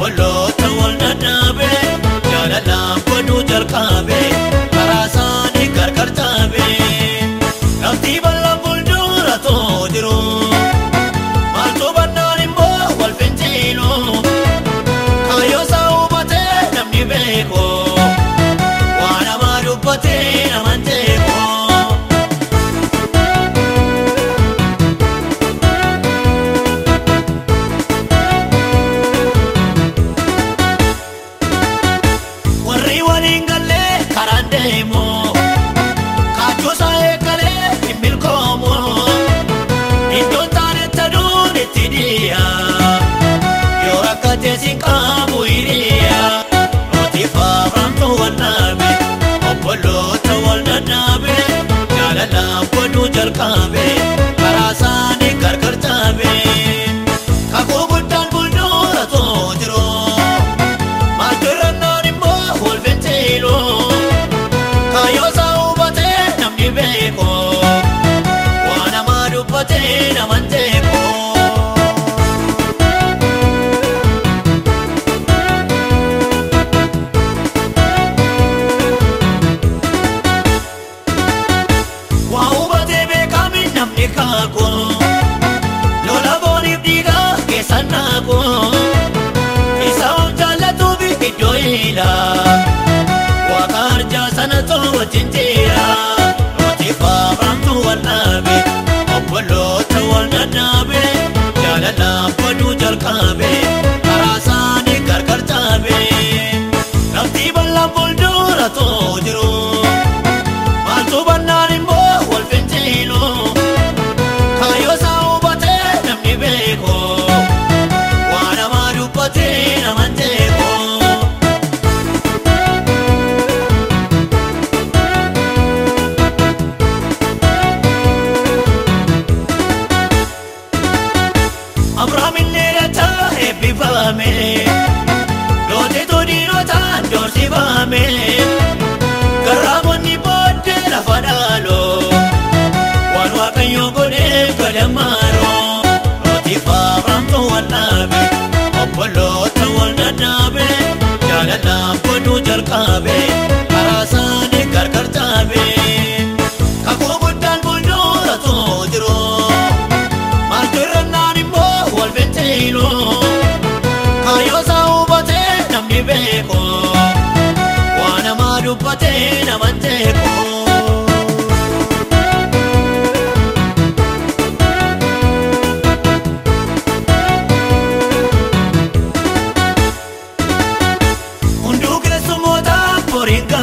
obboloota jalqabe karaa isaanii gargar caabe kakuu guddaan fuuldura too jiru. Maaltirrannaan immoo wal finciilu kaayyoo isaa hubatee namni beeku waan namaa dubbatee naman jeeku. Namni kaaku lola booniif dhiigaa keessa naaku. isa of jaallatuuf iddoo ila waaqa arjaa sana too wajjin jira nuti faafamtu wal dhaabe obboloota wal dadhaabe jaalalaan godhuu jalqabe jalqabe karaa isaanii gargar caabe kakuu guddaan too jiru maaltu irrannaan immoo wal finciilu kaayyoo isaa hubatee namni beeku waan namaa dubbatee naman jeeku.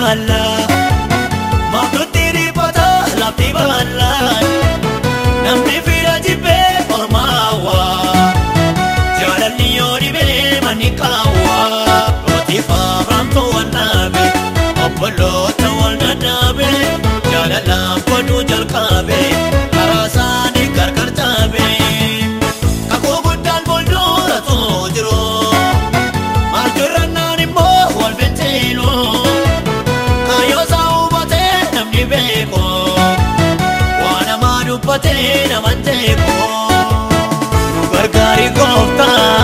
Gaalla maamtutti dhiphata lafti baalla namaa dubbatee naman jeeku. Nu gargaari gooftaa